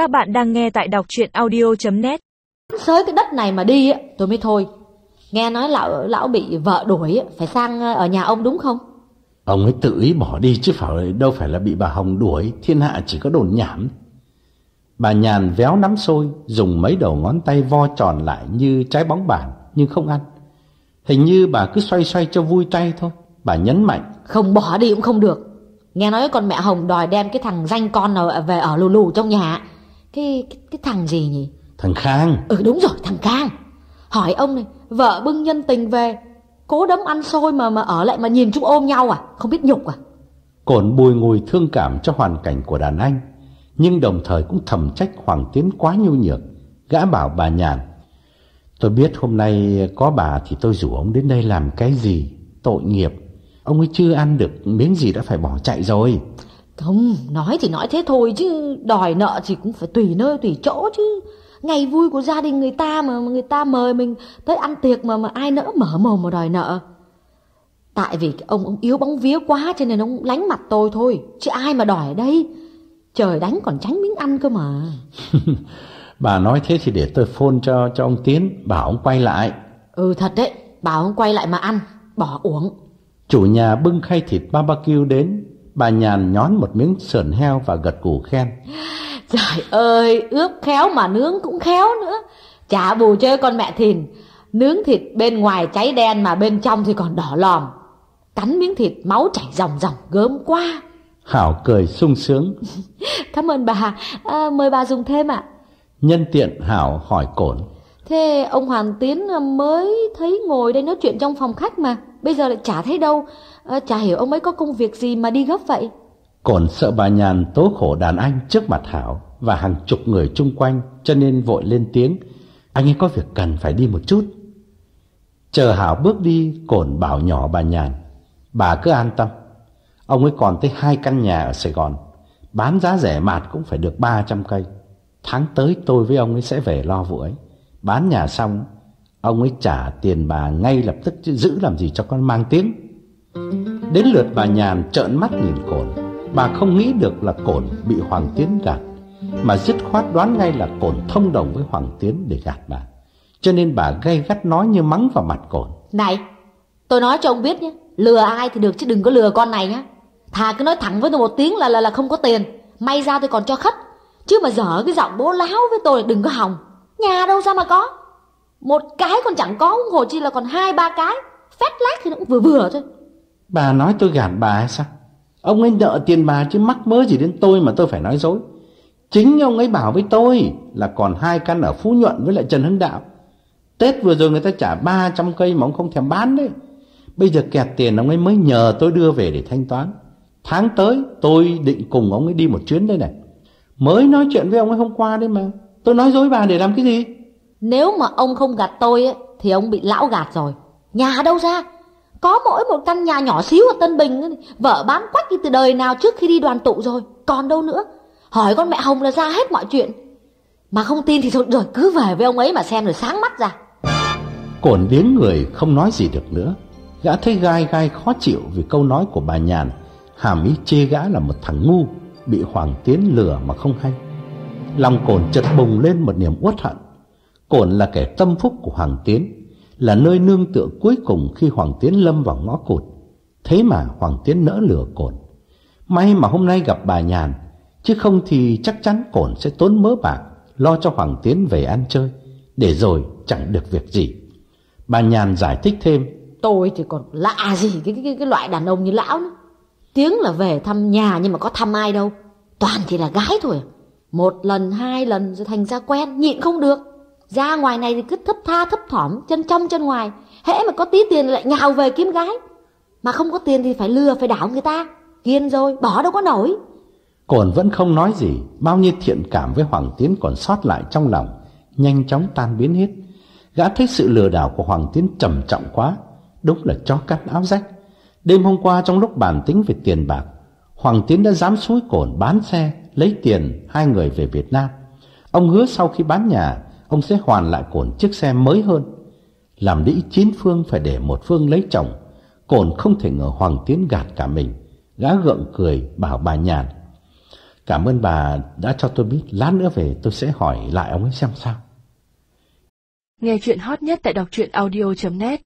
Các bạn đang nghe tại đọc chuyện audio.net Sới cái đất này mà đi á, tôi mới thôi. Nghe nói lão lão bị vợ đuổi á, phải sang ờ, ở nhà ông đúng không? Ông ấy tự ý bỏ đi chứ phải đâu phải là bị bà Hồng đuổi, thiên hạ chỉ có đồn nhảm. Bà Nhàn véo nắm xôi, dùng mấy đầu ngón tay vo tròn lại như trái bóng bàn, nhưng không ăn. Hình như bà cứ xoay xoay cho vui tay thôi, bà nhấn mạnh. Không bỏ đi cũng không được. Nghe nói con mẹ Hồng đòi đem cái thằng danh con ở về ở lù lù trong nhà. Cái, cái cái thằng gì nhỉ? Thằng Khang, Ừ đúng rồi, thằng Cang. Hỏi ông này, vợ bưng nhân tình về, cố đấm ăn xôi mà mà ở lại mà nhìn chúng ôm nhau à? Không biết nhục à? cổn bùi ngùi thương cảm cho hoàn cảnh của đàn anh, nhưng đồng thời cũng thầm trách Hoàng Tiến quá nhu nhược. Gã bảo bà Nhàn, tôi biết hôm nay có bà thì tôi rủ ông đến đây làm cái gì, tội nghiệp. Ông ấy chưa ăn được miếng gì đã phải bỏ chạy rồi. Không, nói thì nói thế thôi chứ đòi nợ thì cũng phải tùy nơi tùy chỗ chứ. Ngày vui của gia đình người ta mà người ta mời mình tới ăn tiệc mà mà ai nỡ mở mồm mà đòi nợ. Tại vì cái ông ông yếu bóng vía quá cho nên ông lánh mặt tôi thôi, chứ ai mà đòi ở đây. Trời đánh còn tránh miếng ăn cơ mà. Bà nói thế thì để tôi phone cho cho ông Tiến, bảo ông quay lại. Ừ thật đấy, bảo ông quay lại mà ăn, bỏ uống. Chủ nhà bưng khay thịt barbecue đến, bà Nhàn nhón một miếng sườn heo và gật gù khen. Trời ơi, ướp khéo mà nướng cũng khéo nữa. Chả bù chơi con mẹ thìn. Nướng thịt bên ngoài cháy đen mà bên trong thì còn đỏ lòm. Cắn miếng thịt máu chảy ròng ròng gớm quá. Hảo cười sung sướng, Cảm ơn bà, à, mời bà dùng thêm ạ. nhân tiện Hảo hỏi cổn. Thế ông Hoàng Tiến mới thấy ngồi đây nói chuyện trong phòng khách mà. Bây giờ lại chả thấy đâu. À, chả hiểu ông ấy có công việc gì mà đi gấp vậy. Còn sợ bà Nhàn tố khổ đàn anh trước mặt Hảo và hàng chục người chung quanh cho nên vội lên tiếng. Anh ấy có việc cần phải đi một chút. Chờ Hảo bước đi, Cổn bảo nhỏ bà Nhàn. Bà cứ an tâm. Ông ấy còn tới hai căn nhà ở Sài Gòn. Bán giá rẻ mạt cũng phải được 300 cây. Tháng tới tôi với ông ấy sẽ về lo vụ ấy. Bán nhà xong, ông ấy trả tiền bà ngay lập tức chứ giữ làm gì cho con mang tiếng. Đến lượt bà Nhàn trợn mắt nhìn Cổn Bà không nghĩ được là Cổn bị Hoàng Tiến gạt Mà dứt khoát đoán ngay là Cổn thông đồng với Hoàng Tiến để gạt bà Cho nên bà gay gắt nói như mắng vào mặt Cổn Này, tôi nói cho ông biết nhé, lừa ai thì được chứ đừng có lừa con này nhá. Thà cứ nói thẳng với tôi một tiếng là là là không có tiền, may ra tôi còn cho khất. Chứ mà dở cái giọng bố láo với tôi đừng có hòng. Nhà đâu ra mà có. Một cái còn chẳng có, hồ chi là còn hai ba cái. Phát lát thì nó cũng vừa vừa thôi. Bà nói tôi gạt bà hay sao? Ông ấy nợ tiền bà chứ mắc mớ gì đến tôi mà tôi phải nói dối. Chính ông ấy bảo với tôi là còn hai căn ở Phú Nhuận với lại Trần Hưng Đạo. Tết vừa rồi người ta trả 300 cây mà ông không thèm bán đấy. Bây giờ kẹt tiền ông ấy mới nhờ tôi đưa về để thanh toán. Tháng tới tôi định cùng ông ấy đi một chuyến đây này. Mới nói chuyện với ông ấy hôm qua đấy mà. Tôi nói dối bà để làm cái gì? Nếu mà ông không gạt tôi ấy, thì ông bị lão gạt rồi. Nhà đâu ra? Có mỗi một căn nhà nhỏ xíu ở Tân Bình ấy, vợ bán quách đi từ đời nào trước khi đi đoàn tụ rồi. Còn đâu nữa? Hỏi con mẹ Hồng là ra hết mọi chuyện. Mà không tin thì thôi rồi cứ về với ông ấy mà xem rồi sáng mắt ra. Cổn điếng người không nói gì được nữa Gã thấy gai gai khó chịu vì câu nói của bà Nhàn Hàm ý chê gã là một thằng ngu Bị Hoàng Tiến lừa mà không hay Lòng Cổn chợt bùng lên một niềm uất hận Cổn là kẻ tâm phúc của Hoàng Tiến Là nơi nương tựa cuối cùng khi Hoàng Tiến lâm vào ngõ cụt Thế mà Hoàng Tiến nỡ lừa Cổn May mà hôm nay gặp bà Nhàn Chứ không thì chắc chắn Cổn sẽ tốn mớ bạc Lo cho Hoàng Tiến về ăn chơi Để rồi chẳng được việc gì Bà Nhàn giải thích thêm Tôi thì còn lạ gì cái, cái, cái, cái loại đàn ông như lão nữa. Tiếng là về thăm nhà nhưng mà có thăm ai đâu. Toàn thì là gái thôi. À. Một lần, hai lần rồi thành ra quen, nhịn không được. Ra ngoài này thì cứ thấp tha thấp thỏm, chân trong chân ngoài. Hễ mà có tí tiền lại nhào về kiếm gái. Mà không có tiền thì phải lừa, phải đảo người ta. Kiên rồi, bỏ đâu có nổi. Cổn vẫn không nói gì Bao nhiêu thiện cảm với Hoàng Tiến còn sót lại trong lòng Nhanh chóng tan biến hết Gã thấy sự lừa đảo của Hoàng Tiến trầm trọng quá Đúng là chó cắt áo rách Đêm hôm qua trong lúc bàn tính về tiền bạc Hoàng Tiến đã dám xúi Cổn bán xe Lấy tiền hai người về Việt Nam Ông hứa sau khi bán nhà Ông sẽ hoàn lại Cổn chiếc xe mới hơn. Làm đĩ chín phương phải để một phương lấy chồng, Cổn không thể ngờ Hoàng Tiến gạt cả mình, Gã gượng cười bảo bà Nhàn. Cảm ơn bà đã cho tôi biết, Lát nữa về tôi sẽ hỏi lại ông ấy xem sao. Nghe chuyện hot nhất tại đọc truyện audio.net